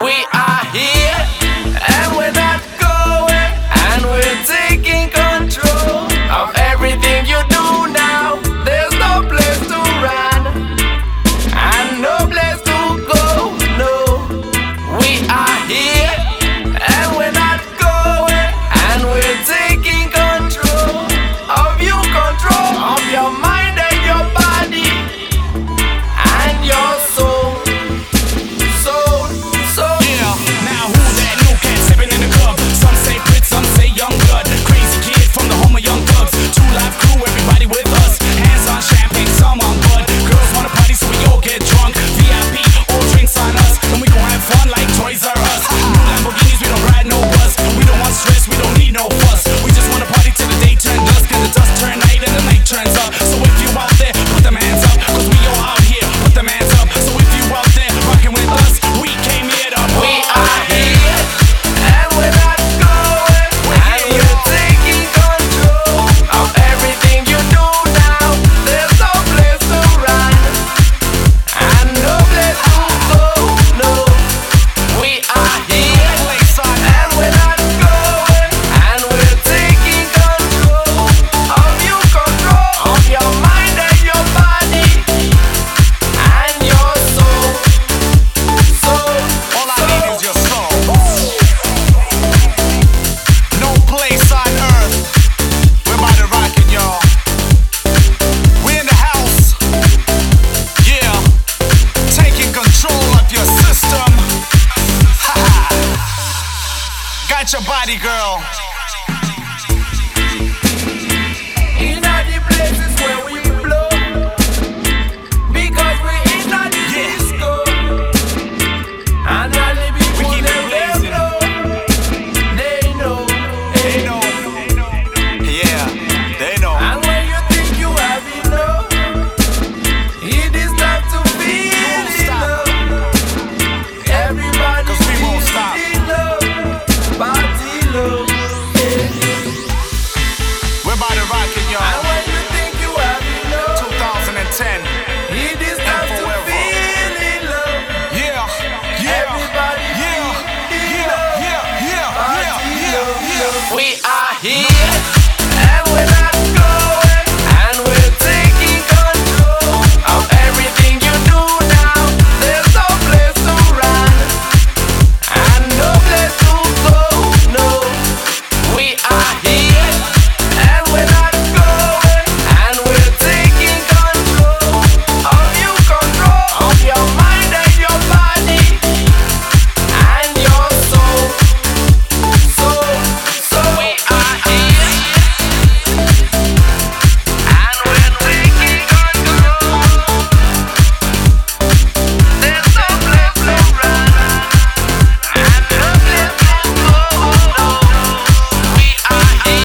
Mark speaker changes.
Speaker 1: We
Speaker 2: Got your body, girl.
Speaker 1: Everybody